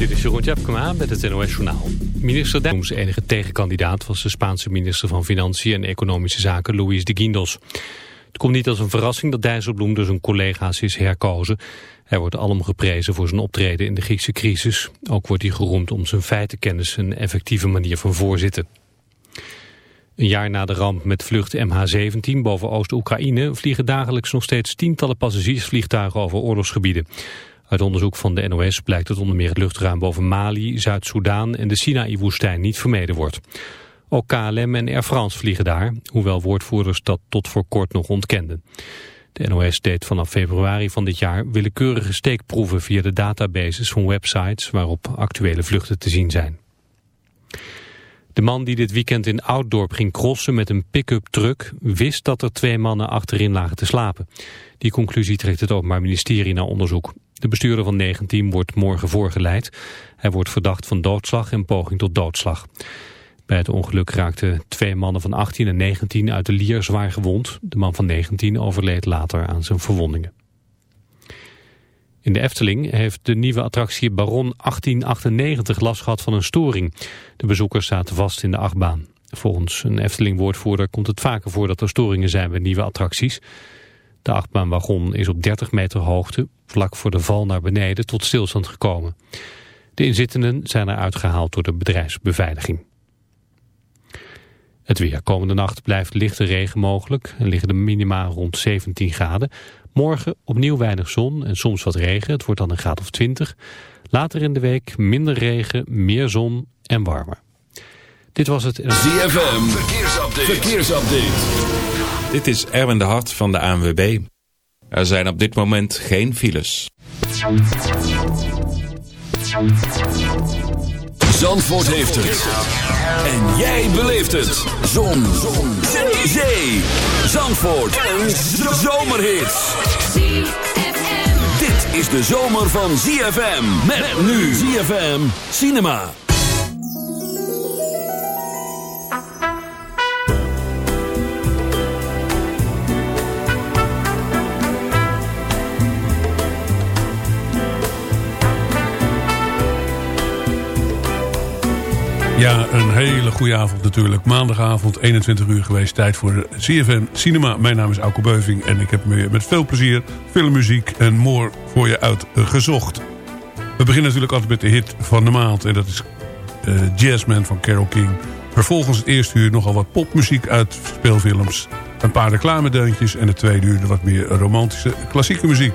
Dit is Jeroen Tjepkema met het NOS Journaal. Minister Dijkhoffs enige tegenkandidaat was de Spaanse minister van Financiën en Economische Zaken Luis de Guindos. Het komt niet als een verrassing dat Dijsselbloem door zijn collega's is herkozen. Hij wordt alom geprezen voor zijn optreden in de Griekse crisis. Ook wordt hij geroemd om zijn feitenkennis en effectieve manier van voorzitten. Een jaar na de ramp met vlucht MH17 boven Oost-Oekraïne... vliegen dagelijks nog steeds tientallen passagiersvliegtuigen over oorlogsgebieden. Uit onderzoek van de NOS blijkt dat onder meer het luchtruim boven Mali, Zuid-Soedan en de Sinaï-woestijn niet vermeden wordt. Ook KLM en Air France vliegen daar, hoewel woordvoerders dat tot voor kort nog ontkenden. De NOS deed vanaf februari van dit jaar willekeurige steekproeven via de databases van websites waarop actuele vluchten te zien zijn. De man die dit weekend in Ouddorp ging crossen met een pick-up truck... wist dat er twee mannen achterin lagen te slapen. Die conclusie trekt het Openbaar Ministerie naar onderzoek. De bestuurder van 19 wordt morgen voorgeleid. Hij wordt verdacht van doodslag en poging tot doodslag. Bij het ongeluk raakten twee mannen van 18 en 19 uit de lier zwaar gewond. De man van 19 overleed later aan zijn verwondingen. In de Efteling heeft de nieuwe attractie Baron 1898 last gehad van een storing. De bezoekers zaten vast in de achtbaan. Volgens een Efteling-woordvoerder komt het vaker voor dat er storingen zijn bij nieuwe attracties. De achtbaanwagon is op 30 meter hoogte, vlak voor de val naar beneden, tot stilstand gekomen. De inzittenden zijn eruit gehaald door de bedrijfsbeveiliging. Het weer. Komende nacht blijft lichte regen mogelijk en liggen de minima rond 17 graden. Morgen opnieuw weinig zon en soms wat regen. Het wordt dan een graad of 20. Later in de week minder regen, meer zon en warmer. Dit was het... ZFM. Verkeersupdate. Verkeersupdate. Dit is Erwin de Hart van de ANWB. Er zijn op dit moment geen files. Zandvoort heeft het. En jij beleeft het. Zon. Zon. Zee. Zandvoort. Een zomerhit. Dit is de zomer van ZFM. Met nu ZFM Cinema. Ja, een hele goede avond natuurlijk. Maandagavond, 21 uur geweest. Tijd voor CFM Cinema. Mijn naam is Auke Beuving en ik heb me met veel plezier filmmuziek en more voor je uitgezocht. We beginnen natuurlijk altijd met de hit van de maand. En dat is uh, Jazzman van Carole King. Vervolgens het eerste uur nogal wat popmuziek uit speelfilms. Een paar reclamedeuntjes en het tweede uur wat meer romantische klassieke muziek.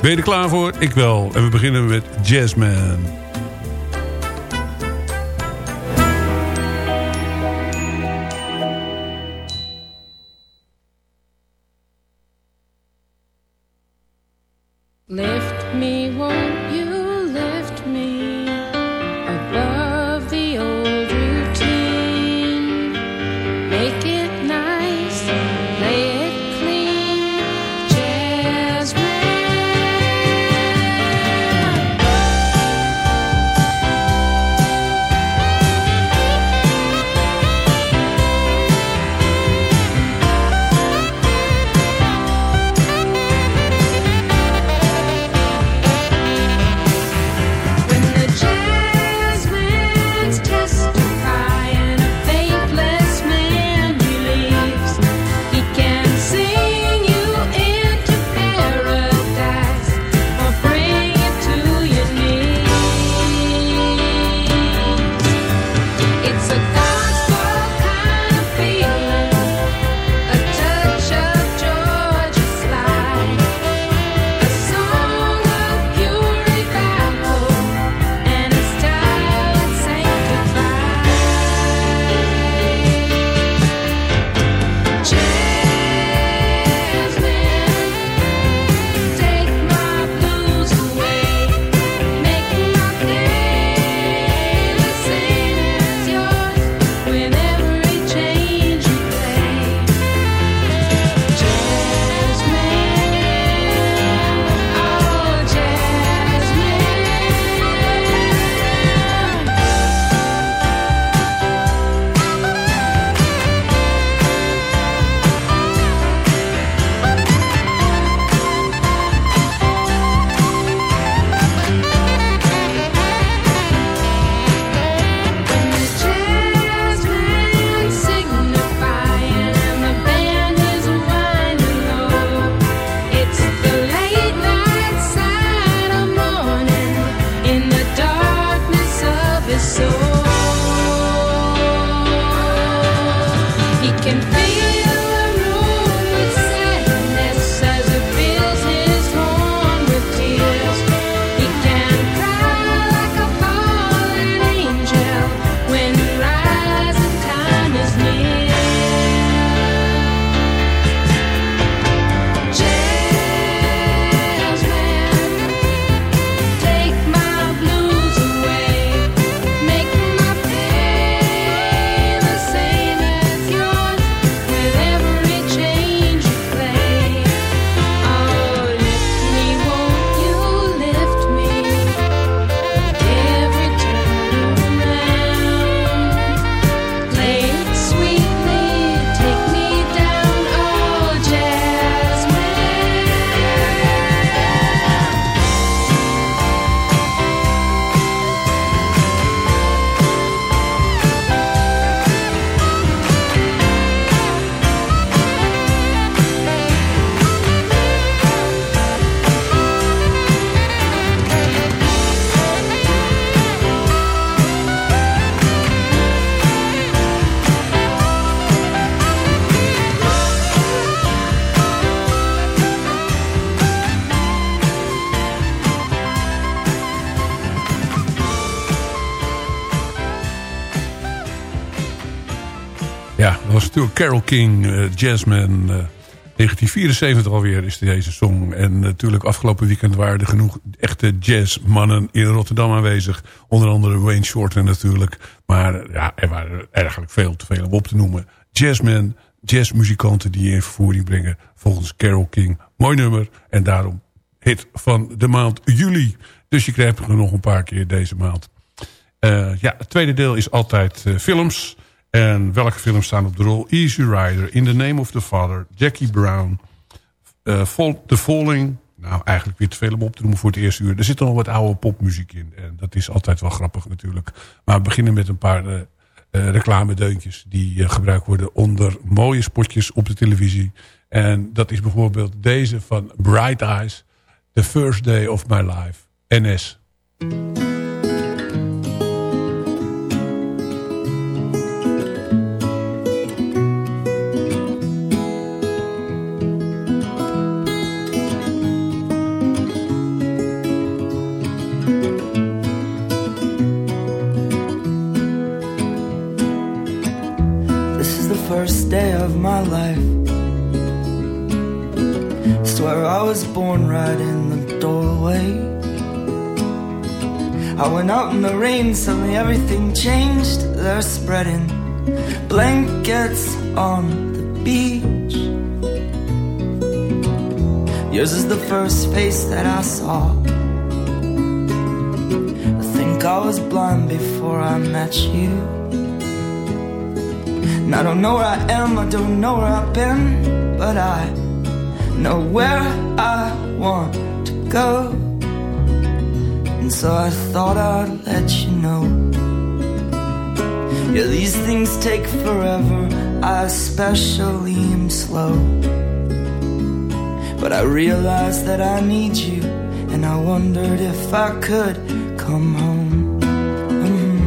Ben je er klaar voor? Ik wel. En we beginnen met Jazzman. Carol King, uh, jazzman. 1974 alweer is deze song. En natuurlijk afgelopen weekend waren er genoeg echte jazzmannen in Rotterdam aanwezig. Onder andere Wayne Shorter natuurlijk. Maar ja, er waren eigenlijk veel te veel om op te noemen. Jazzmen, jazzmuzikanten die in vervoering brengen. Volgens Carol King. Mooi nummer. En daarom hit van de maand juli. Dus je krijgt er nog een paar keer deze maand. Uh, ja, het tweede deel is altijd films. En welke films staan op de rol? Easy Rider, In the Name of the Father, Jackie Brown, Fall, The Falling. Nou, eigenlijk weer te veel om op te noemen voor het eerste uur. Er zit nog wat oude popmuziek in. En dat is altijd wel grappig natuurlijk. Maar we beginnen met een paar uh, reclamedeuntjes... die gebruikt worden onder mooie spotjes op de televisie. En dat is bijvoorbeeld deze van Bright Eyes... The First Day of My Life, NS. Everything changed. They're spreading blankets on the beach. Yours is the first face that I saw. I think I was blind before I met you. And I don't know where I am, I don't know where I've been, but I know where I want to go. And so I thought I'd let you know. Yeah, these things take forever, I especially am slow. But I realized that I need you, and I wondered if I could come home. Mm-hmm.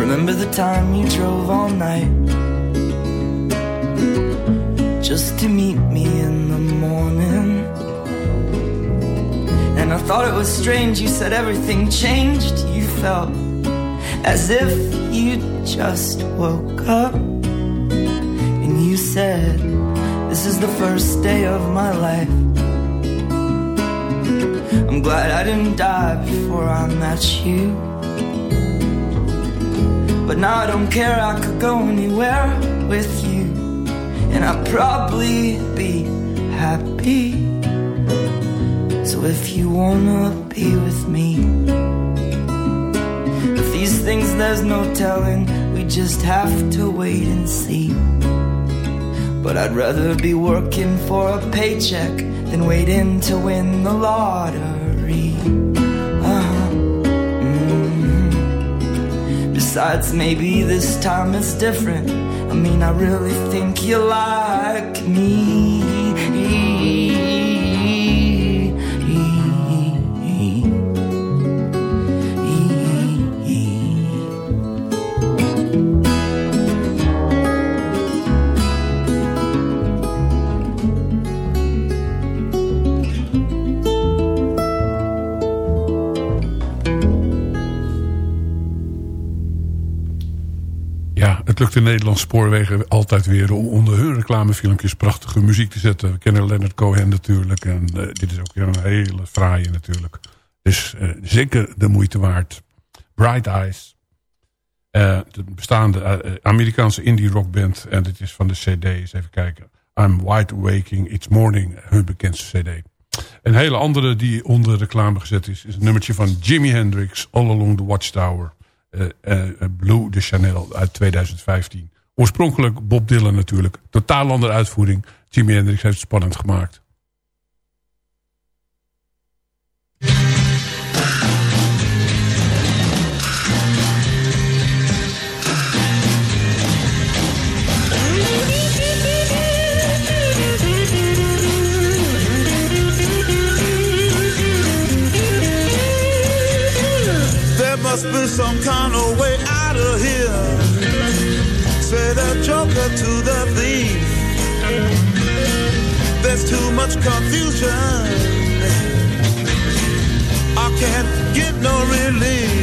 Remember the time you drove all night just to meet me in thought it was strange, you said everything changed. You felt as if you just woke up. And you said, This is the first day of my life. I'm glad I didn't die before I met you. But now I don't care, I could go anywhere with you. And I'd probably be happy. So if you wanna be with me, if these things there's no telling, we just have to wait and see. But I'd rather be working for a paycheck than waiting to win the lottery. Uh-huh. Mm-hmm. Besides, maybe this time it's different. I mean, I really think you like me. Het lukt de Nederlandse spoorwegen altijd weer om onder hun reclamefilmpjes prachtige muziek te zetten. We kennen Leonard Cohen natuurlijk en uh, dit is ook weer een hele fraaie natuurlijk. Dus uh, zeker de moeite waard. Bright Eyes. Uh, de bestaande Amerikaanse indie rockband en dit is van de cd, eens even kijken. I'm Wide Waking, It's Morning, hun bekendste cd. Een hele andere die onder reclame gezet is, is een nummertje van Jimi Hendrix, All Along the Watchtower. Uh, Blue de Chanel uit 2015. Oorspronkelijk Bob Dylan natuurlijk. Totaal andere uitvoering. Jimi Hendrix heeft het spannend gemaakt. Kind of way out of here. Say the joker to the thief. There's too much confusion. I can't get no relief.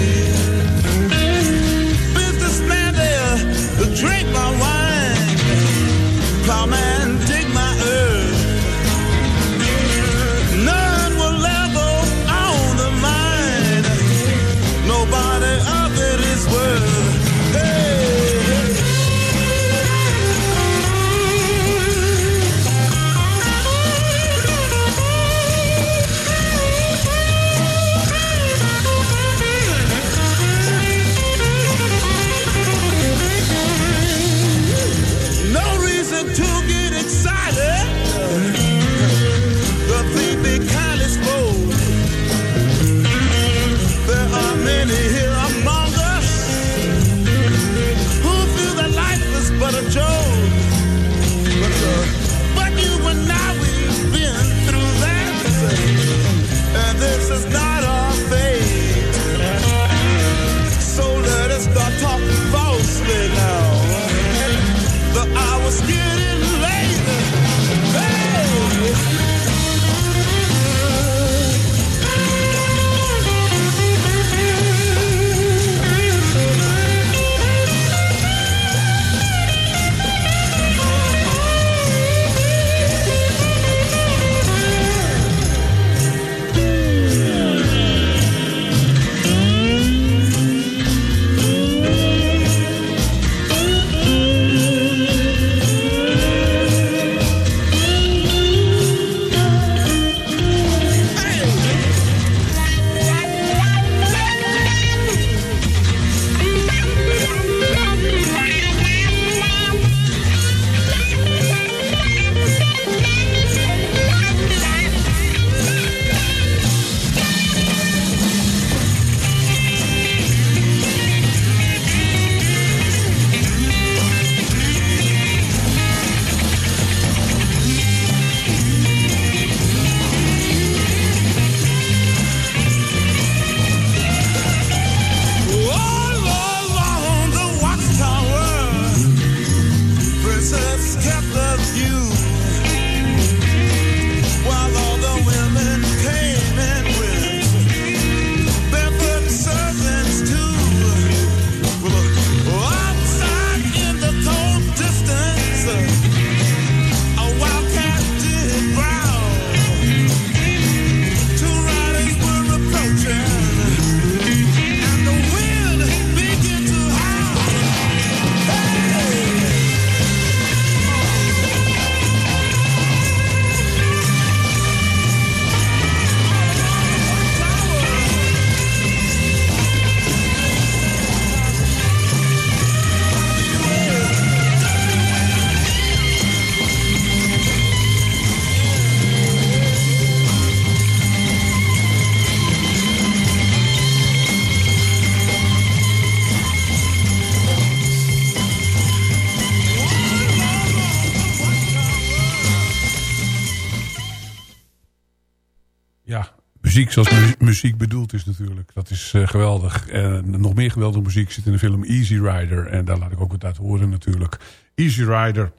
Muziek zoals mu- muziek bedoeld is natuurlijk. Dat is eh, geweldig. En nog meer geweldige muziek zit in de film Easy Rider. En daar laat ik ook wat uit horen natuurlijk. Easy Rider,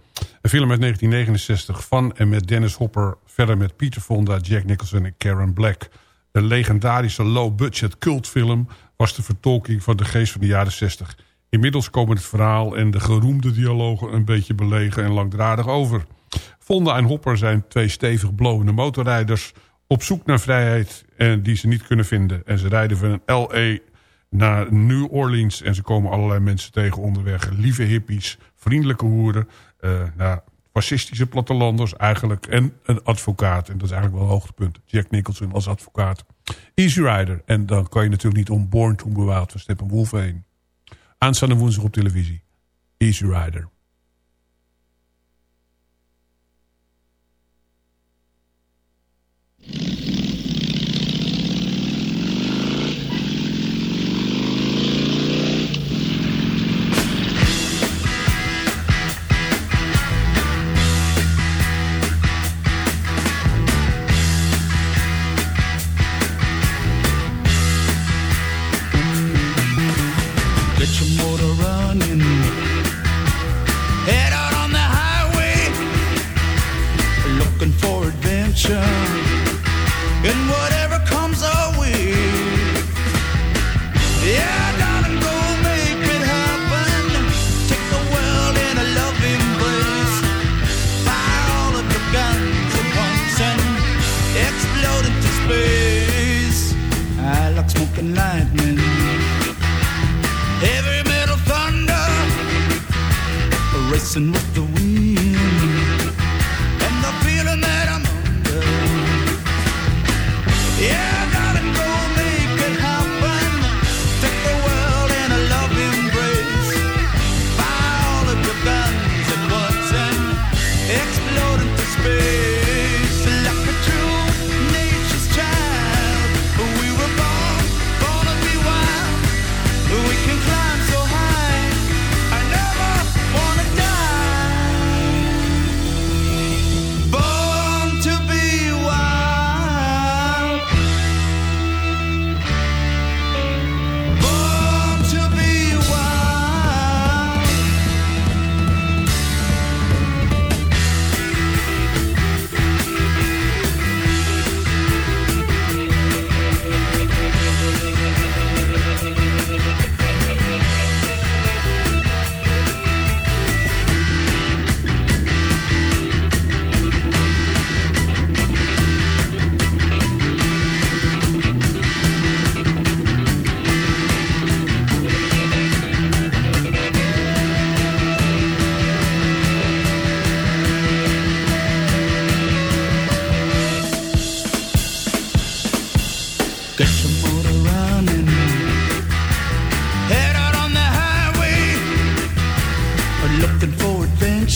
een film uit 1969 van en met Dennis Hopper. Verder met Peter Fonda, Jack Nicholson en Karen Black. Een legendarische low-budget cultfilm was de vertolking van de geest van de jaren 60. Inmiddels komen het verhaal en de geroemde dialogen een beetje belegen en langdradig over. Fonda en Hopper zijn twee stevig blowende motorrijders op zoek naar vrijheid en die ze niet kunnen vinden. En ze rijden van L.A. naar New Orleans en ze komen allerlei mensen tegen onderweg. Lieve hippies, vriendelijke hoeren, eh nou, fascistische plattelanders eigenlijk en een advocaat. En dat is eigenlijk wel een hoogtepunt. Jack Nicholson als advocaat. Easy Rider. En dan kan je natuurlijk niet om Born to Be Wild van Steppenwolf heen. Aanstaande woensdag op televisie. Easy Rider. running. Head out on the highway, looking for adventure.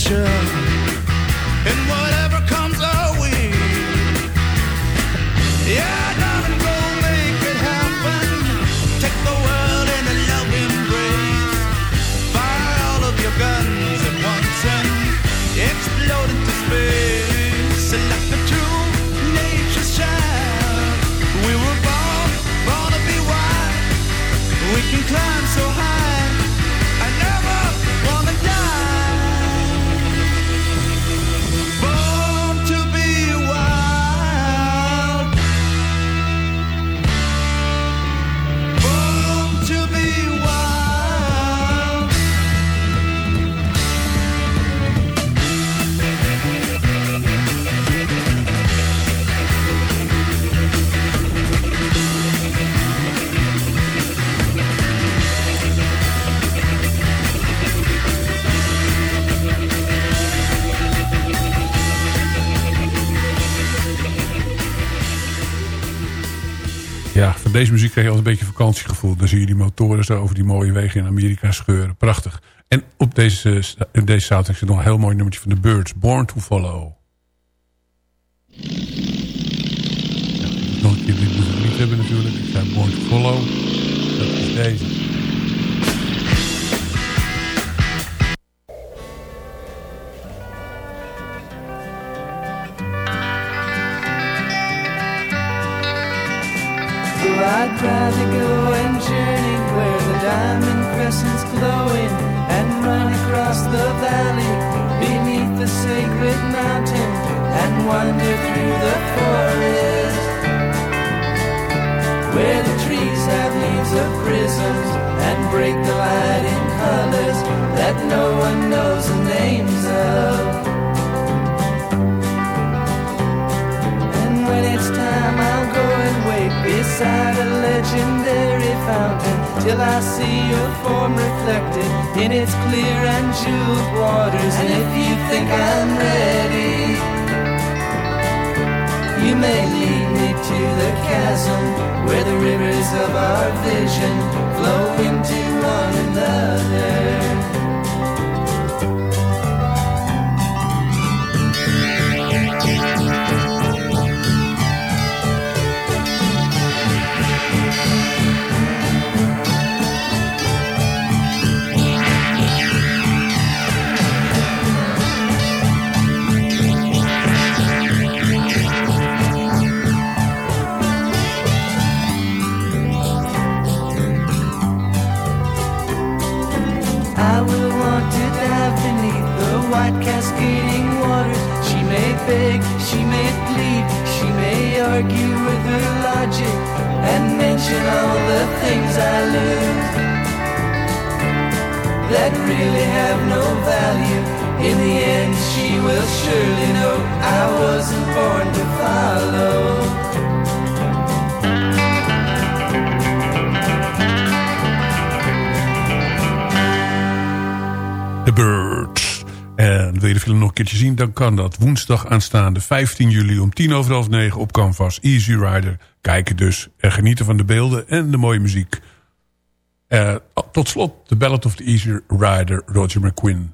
picture and what deze muziek krijg je altijd een beetje vakantiegevoel. Dan zie je die motoren zo over die mooie wegen in Amerika scheuren. Prachtig. En op deze, in deze soundtrack zit nog een heel mooi nummertje van de Birds. Born to Follow. Ja, nog een keer, ik niet hebben natuurlijk. Ik zei Born to Follow. Dat is deze. I'd rather go and journey where the diamond crescent's glowing and run across the valley beneath the sacred mountain and wander through the forest. Where beside a legendary fountain till I see your form reflected in its clear and jeweled waters. And if you think I'm ready, you may lead me to the chasm where the rivers of our vision flow into one another. Argue with her logic and mention all the things I lose that really have no value. In the end, she will surely know I wasn't born to follow. Wil je de film nog een keertje zien, dan kan dat woensdag aanstaande 15 juli om tien over half negen op Canvas. Easy Rider. Kijken dus en genieten van de beelden en de mooie muziek. Eh, tot slot The Ballad of the Easy Rider, Roger McQueen.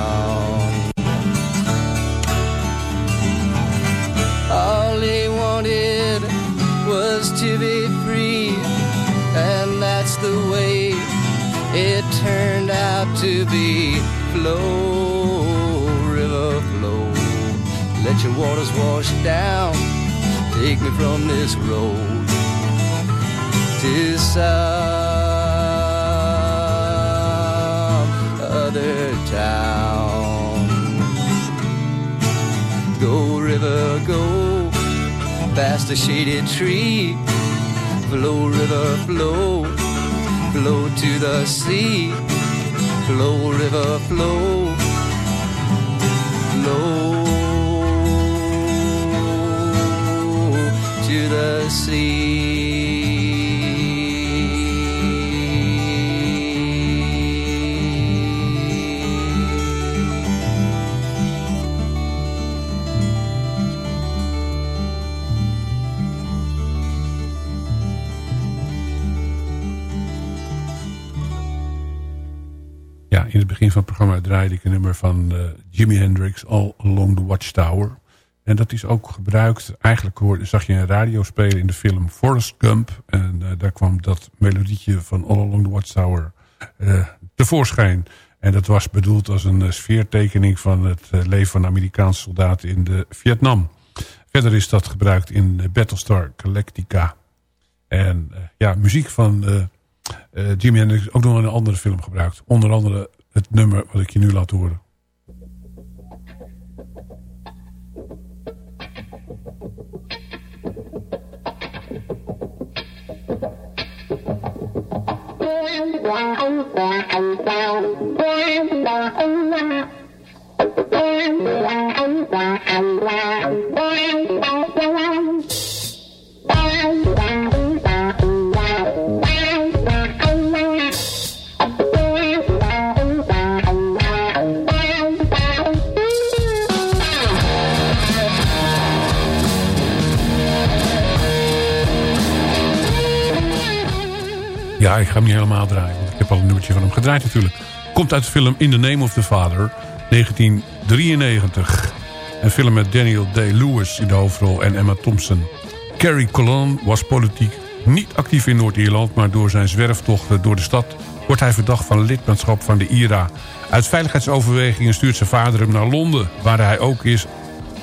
to be free, and that's the way it turned out to be. Flow, river, flow, let your waters wash down, take me from this road to some other town. Go, river, go past the shaded tree Flow, river, flow, flow to the sea. Flow, river, flow, flow to the sea. Begin van het programma draaide ik een nummer van eh, Jimi Hendrix, All Along the Watchtower. En dat is ook gebruikt, eigenlijk hoorde, zag je een radio spelen in de film Forrest Gump. En eh, daar kwam dat melodietje van All Along the Watchtower eh, tevoorschijn. En dat was bedoeld als een sfeertekening van het leven van Amerikaanse soldaten in de Vietnam. Verder is dat gebruikt in Battlestar Galactica. En ja, muziek van Jimi Hendrix ook nog in een andere film gebruikt. Onder andere het nummer wat ik je nu laat horen. Ja, ik ga hem niet helemaal draaien. Want ik heb al een nummertje van hem gedraaid natuurlijk. Komt uit de film In the Name of the Father. 1993. Een film met Daniel Day-Lewis in de hoofdrol en Emma Thompson. Carrie Colon was politiek niet actief in Noord-Ierland... maar door zijn zwerftochten door de stad... wordt hij verdacht van lidmaatschap van de IRA. Uit veiligheidsoverwegingen stuurt zijn vader hem naar Londen... waar hij ook is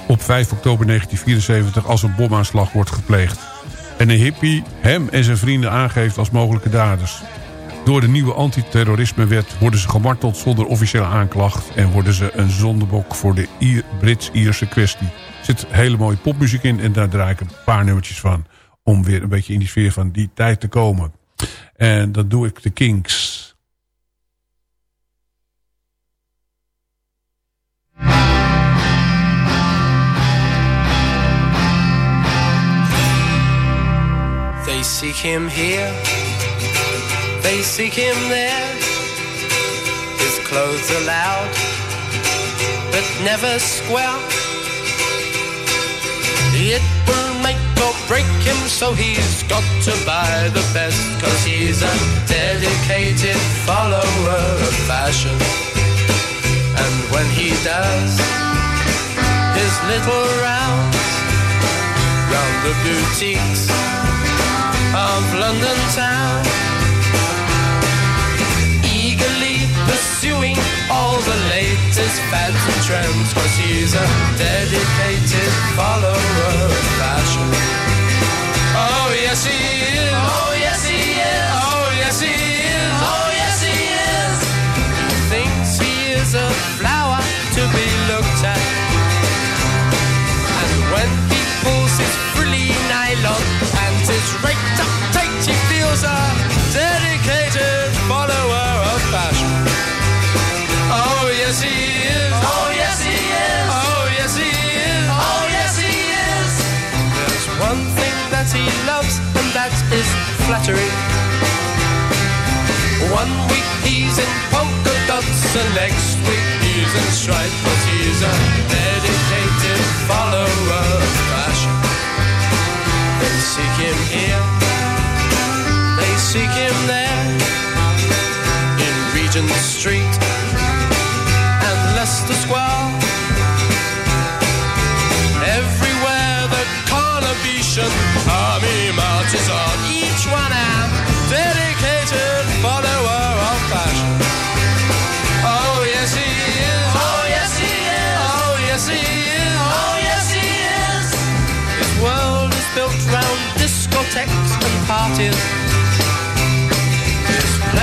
op 5 oktober 1974 als een bomaanslag wordt gepleegd. En een hippie hem en zijn vrienden aangeeft als mogelijke daders. Door de nieuwe antiterrorismewet worden ze gemarteld zonder officiële aanklacht... en worden ze een zondebok voor de Ier- Brits-Ierse kwestie. Er zit hele mooie popmuziek in en daar draai ik een paar nummertjes van... om weer een beetje in die sfeer van die tijd te komen. En dan doe ik de Kinks... They seek him here, they seek him there. His clothes are loud, but never square. It will make or break him, so he's got to buy the best. Cause he's a dedicated follower of fashion. And when he does his little rounds round the boutiques of London town. Eagerly pursuing all the latest fads and trends, cause he's a dedicated follower of fashion. Oh, yes, he is. Oh, yes, he is. Oh, yes, he is. Oh, yes, he is. Thinks he is a feels a dedicated follower of fashion. Oh, yes, he is. Oh, yes, he is. Oh, yes, he is. Oh, yes, he is. There's one thing that he loves, and that is flattery. One week he's in polka dots, and next week he's in stripes, but he's a dedicated follower of fashion. They seek him here, seek him there, in Regent Street and Leicester Square. Everywhere the Carnation army marches on, each one a dedicated follower of fashion. Oh yes he is. Oh yes he is. Oh yes he is. Oh yes he is. His world is built round discotheques and parties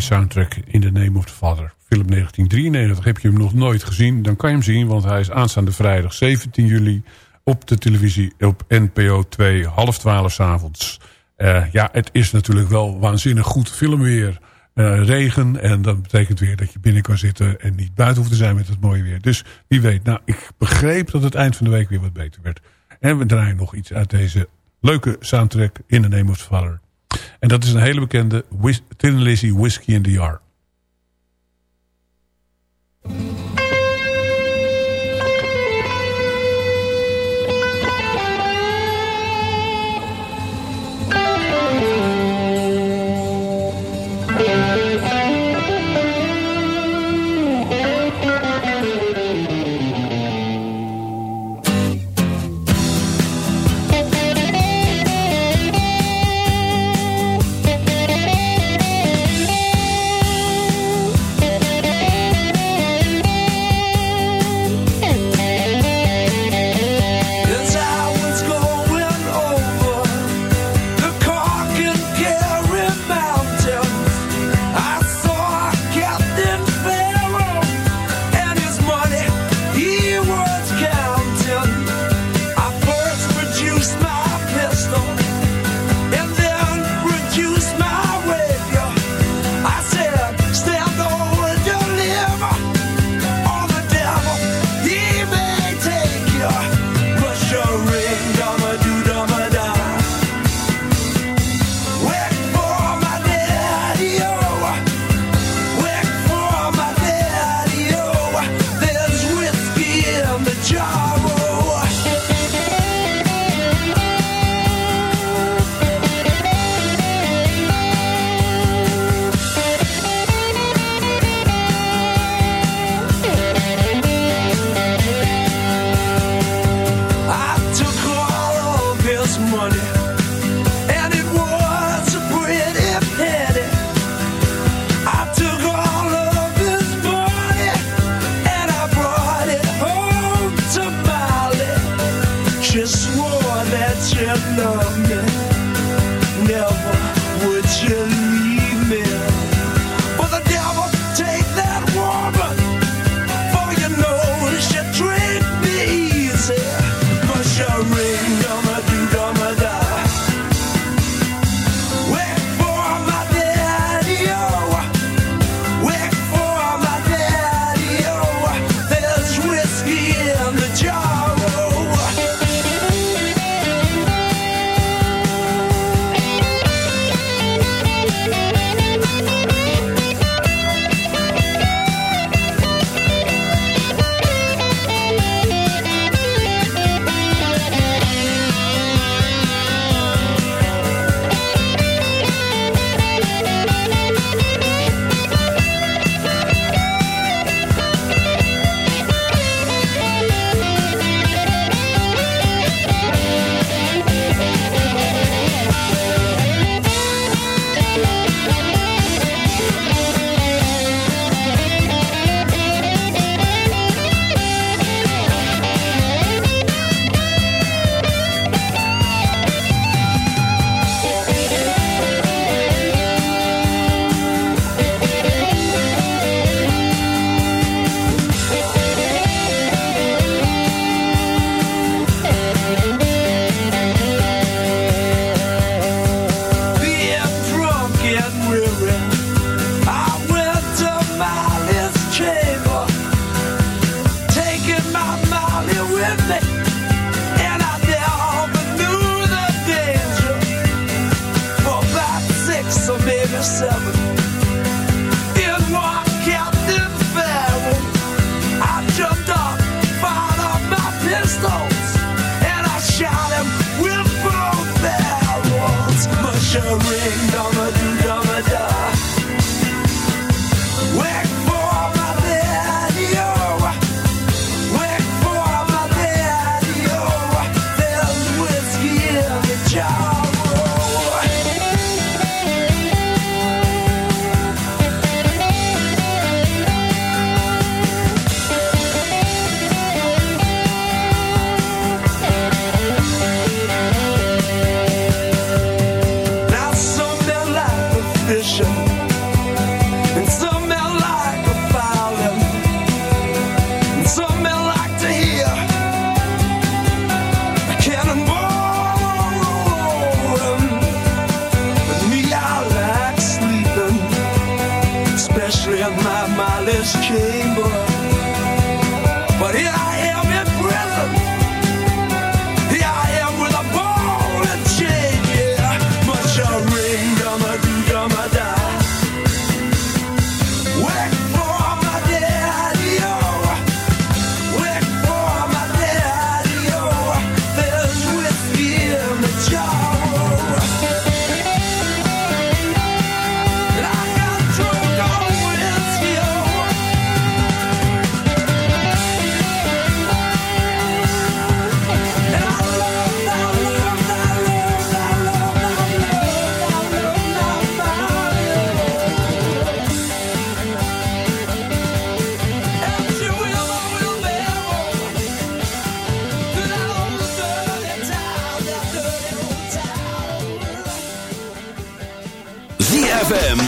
soundtrack in the Name of the Father. Film 1993. Heb je hem nog nooit gezien? Dan kan je hem zien, want hij is aanstaande vrijdag 17 juli op de televisie op NPO 2, half 12 's avonds. Eh, ja, het is natuurlijk wel waanzinnig goed filmweer. Eh, regen en dat betekent weer dat je binnen kan zitten en niet buiten hoeft te zijn met het mooie weer. Dus wie weet, nou ik begreep dat het eind van de week weer wat beter werd. En we draaien nog iets uit deze leuke soundtrack in the Name of the Father. En dat is een hele bekende Whis Tin Lizzy Whiskey in the Jar.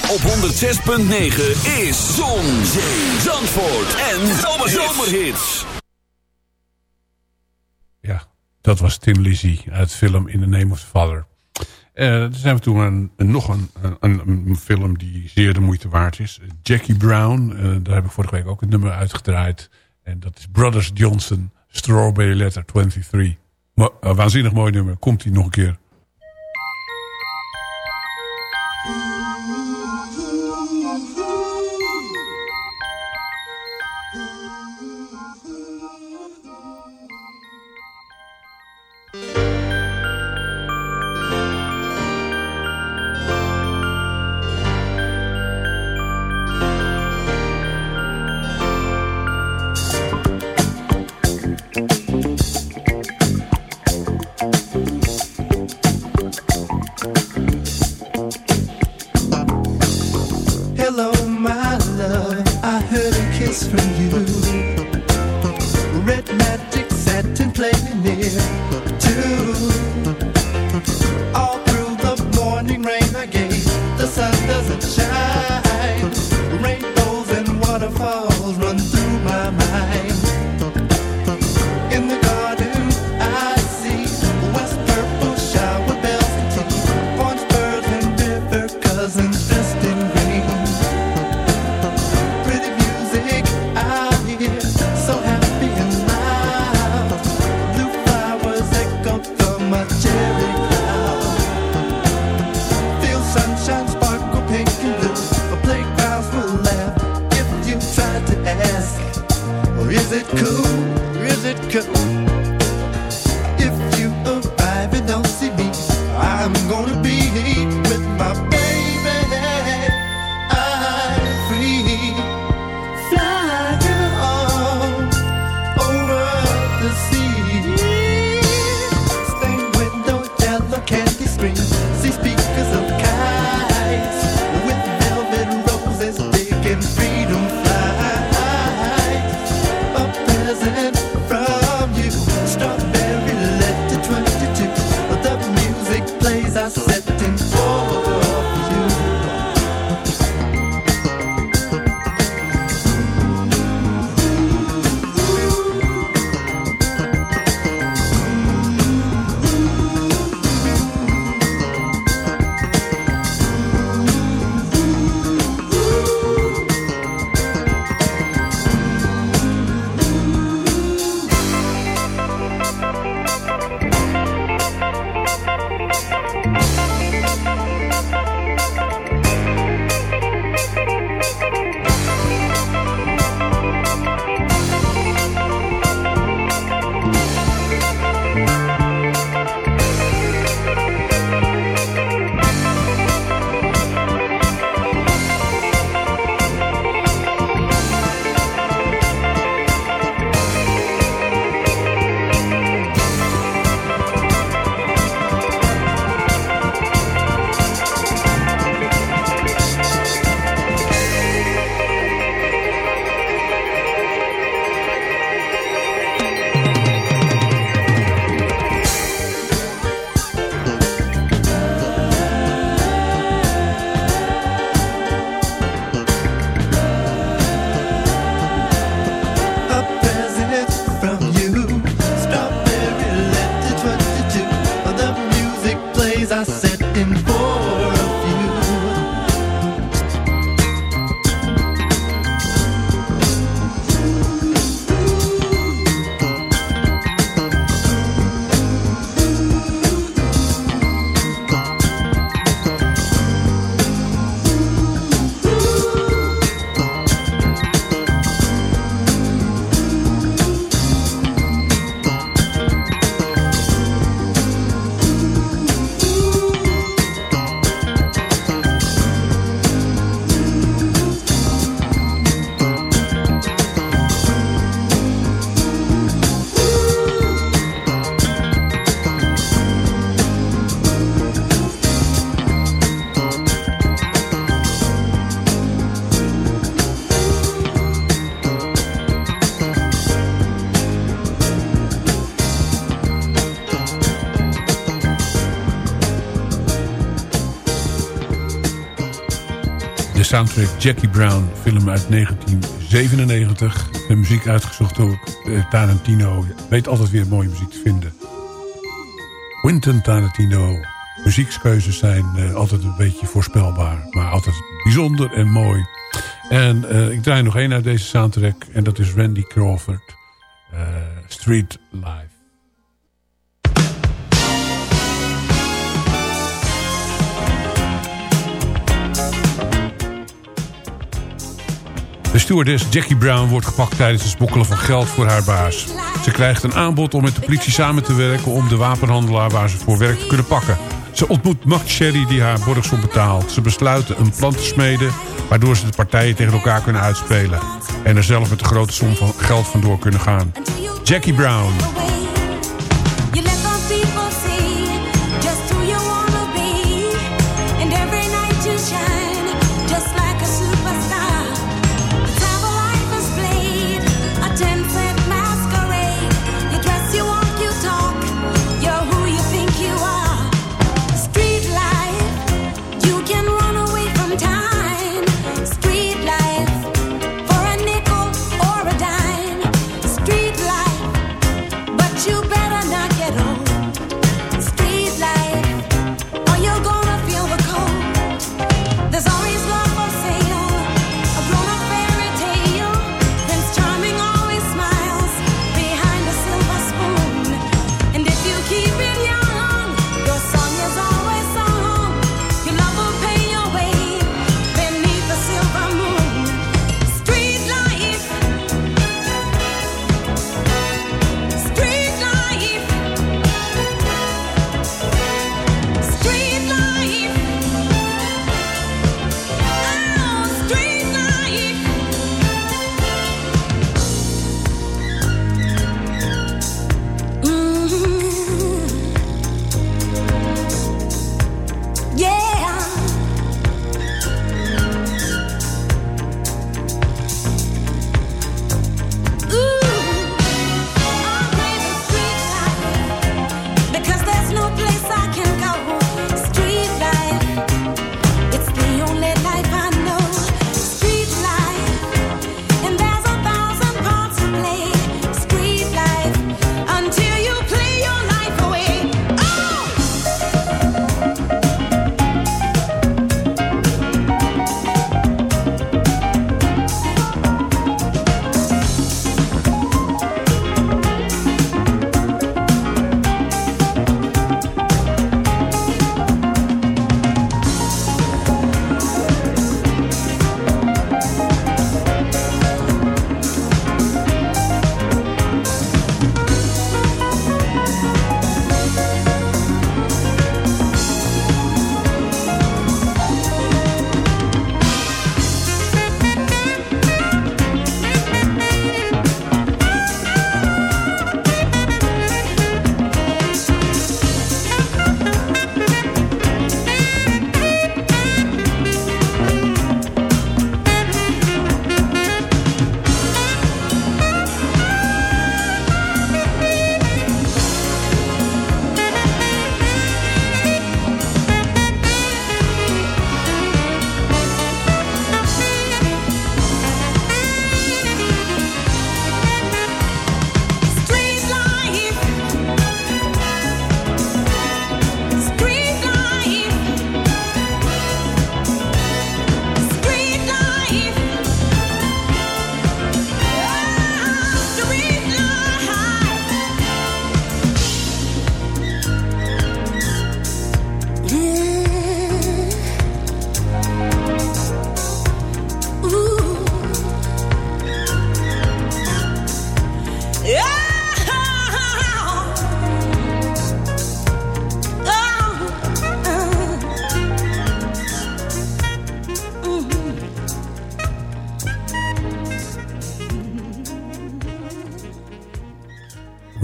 op 106.9 is Zon, Zee, Zandvoort en Zomerhits. Ja, dat was Tim Lizzy uit film In the Name of Father. Eh, er zijn we toen nog een, een, film die zeer de moeite waard is. Jackie Brown, eh, daar heb ik vorige week ook het nummer uitgedraaid. En dat is Brothers Johnson, Strawberry Letter 23. Eh, waanzinnig mooi nummer, komt hij nog een keer. Soundtrack Jackie Brown, film uit 1997. De muziek uitgezocht door eh, Tarantino. Je weet altijd weer mooie muziek te vinden. Quentin Tarantino. Muziekskeuzes zijn eh, altijd een beetje voorspelbaar. Maar altijd bijzonder en mooi. En eh, ik draai nog één uit deze soundtrack. En dat is Randy Crawford. Street Life. Stewardess Jackie Brown wordt gepakt tijdens het smokkelen van geld voor haar baas. Ze krijgt een aanbod om met de politie samen te werken... om de wapenhandelaar waar ze voor werkt te kunnen pakken. Ze ontmoet Max Sherry die haar borgsom betaalt. Ze besluiten een plan te smeden... waardoor ze de partijen tegen elkaar kunnen uitspelen. En er zelf met een grote som van geld vandoor kunnen gaan. Jackie Brown.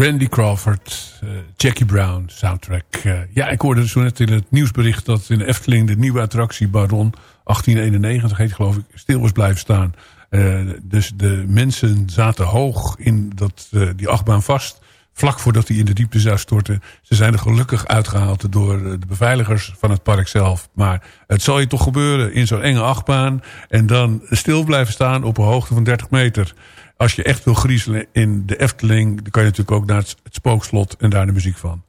Randy Crawford, eh, Jackie Brown, soundtrack. Eh, ja, ik hoorde zo net in het nieuwsbericht dat in Efteling de nieuwe attractie Baron 1891 heet geloof ik, stil was blijven staan. Eh, dus de mensen zaten hoog in dat, die achtbaan vast vlak voordat hij in de diepte zou storten. Ze zijn er gelukkig uitgehaald door de beveiligers van het park zelf. Maar het zal je toch gebeuren in zo'n enge achtbaan. En dan stil blijven staan op een hoogte van 30 meter. Als je echt wil griezelen in de Efteling... dan kan je natuurlijk ook naar het spookslot en daar de muziek van.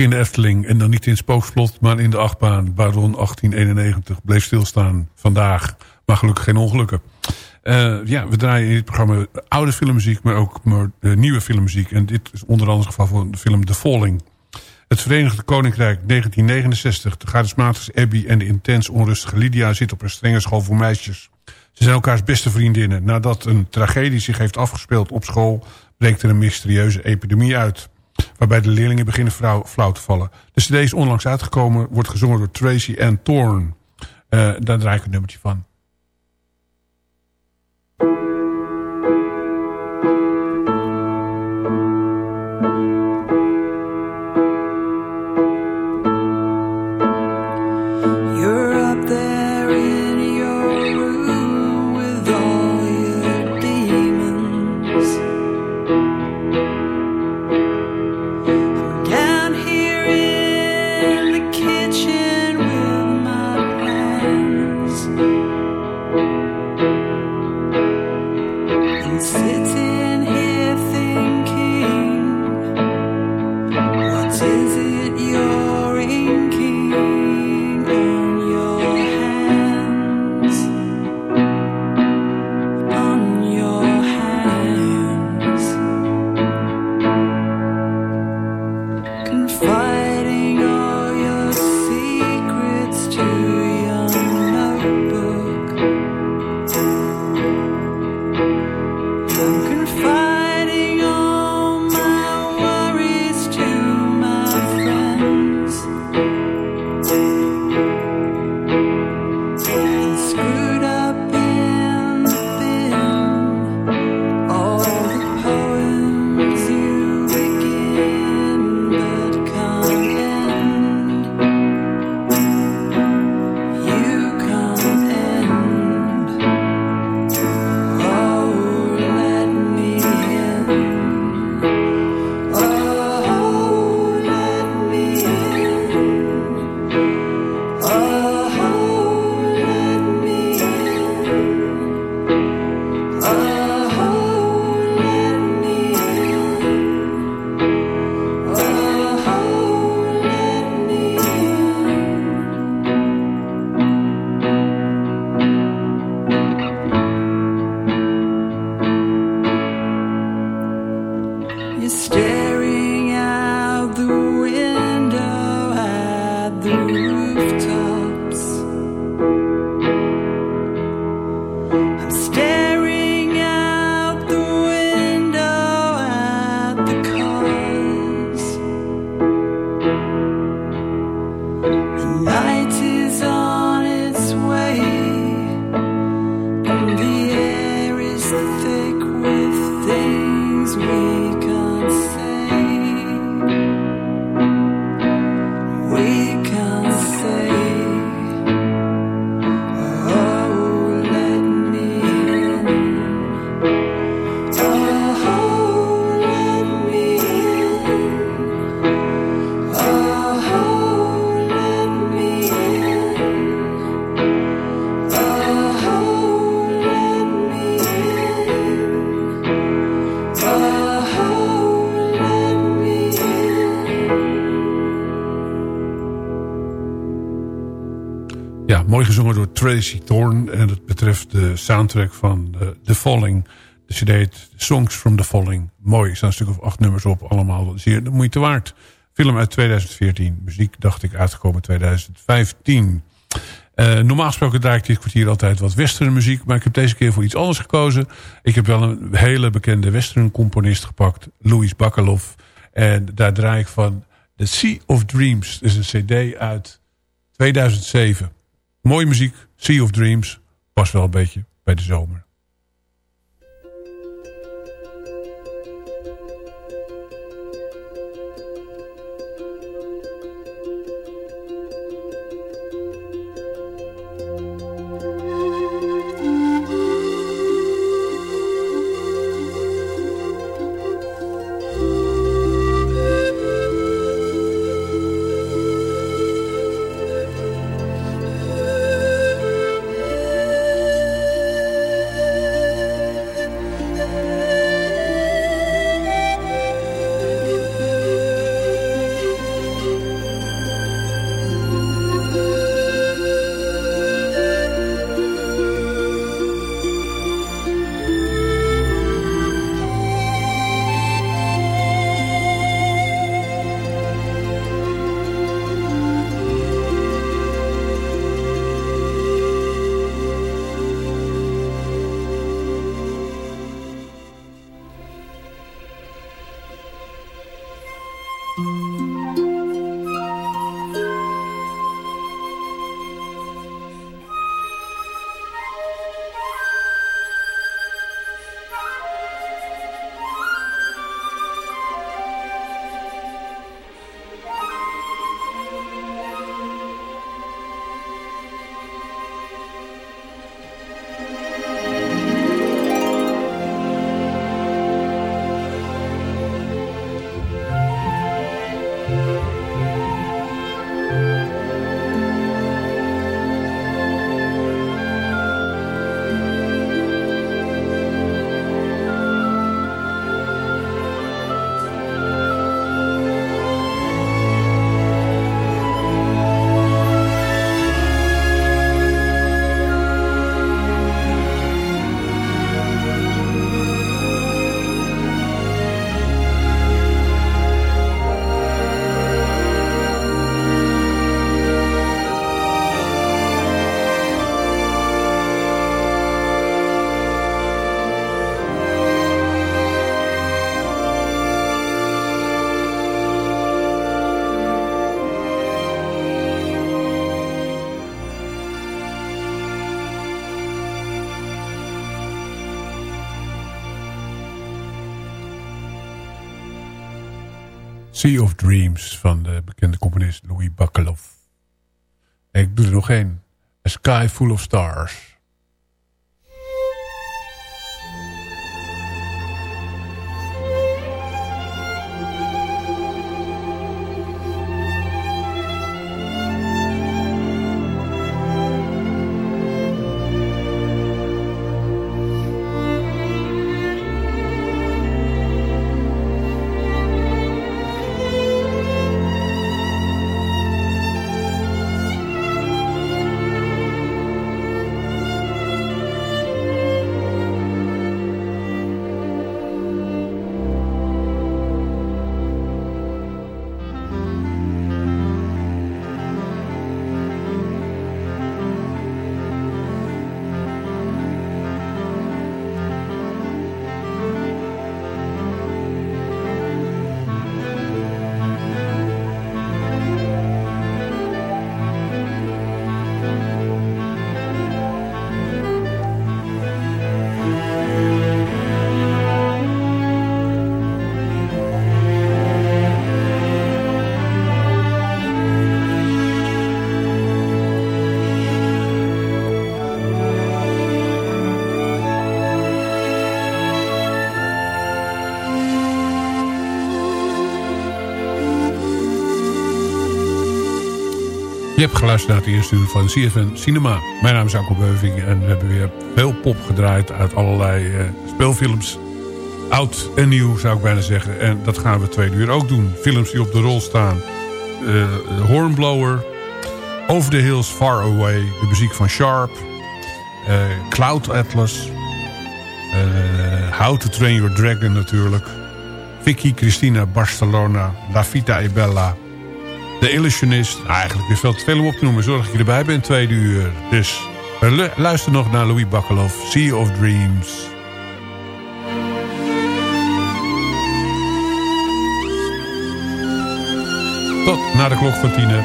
In de Efteling. En dan niet in het spookslot, maar in de achtbaan. Baron 1891 bleef stilstaan vandaag. Maar gelukkig geen ongelukken. Eh, ja, we draaien in dit programma oude filmmuziek, maar ook maar, eh, nieuwe filmmuziek. En dit is onder andere het geval van de film The Falling. Het Verenigde Koninkrijk 1969. De charismatische Abby en de intens onrustige Lydia zitten op een strenge school voor meisjes. Ze zijn elkaars beste vriendinnen. Nadat een tragedie zich heeft afgespeeld op school... breekt er een mysterieuze epidemie uit. Waarbij de leerlingen beginnen flauw, te vallen. De cd is onlangs uitgekomen. Wordt gezongen door Tracy Ann Thorne. Eh, daar draai ik een nummertje van. Tracy Thorn. En het betreft de soundtrack van The Falling. De cd heet Songs from the Falling. Mooi, er staan een stuk of acht nummers op. Allemaal zeer de moeite waard. Film uit 2014. Muziek, dacht ik, uitgekomen 2015. Uh, normaal gesproken draai ik dit kwartier altijd wat western muziek. Maar ik heb deze keer voor iets anders gekozen. Ik heb wel een hele bekende western componist gepakt. Louis Bacalov. En daar draai ik van The Sea of Dreams. Dat is een cd uit 2007. Mooie muziek, Sea of Dreams. Past wel een beetje bij de zomer. Sea of Dreams van de bekende componist Louis Bacalov. Ik doe er nog één. A Sky Full of Stars. Je hebt geluisterd naar het eerste uur van CFN Cinema. Mijn naam is Anko Beuving en we hebben weer veel pop gedraaid uit allerlei uh, speelfilms. Oud en nieuw zou ik bijna zeggen. En dat gaan we twee uur ook doen. Films die op de rol staan. Uh, Hornblower, Over the Hills, Far Away. De muziek van Sharp. eh, Cloud Atlas. eh, How to Train Your Dragon natuurlijk. Vicky Cristina Barcelona. La Vita e Bella. De Illusionist. Nou, eigenlijk is veel te veel om op te noemen. Zorg dat je erbij bent, tweede uur. Dus eh, lu- luister nog naar Louis Bakkalov. Sea of Dreams. Tot na de klok van tienen.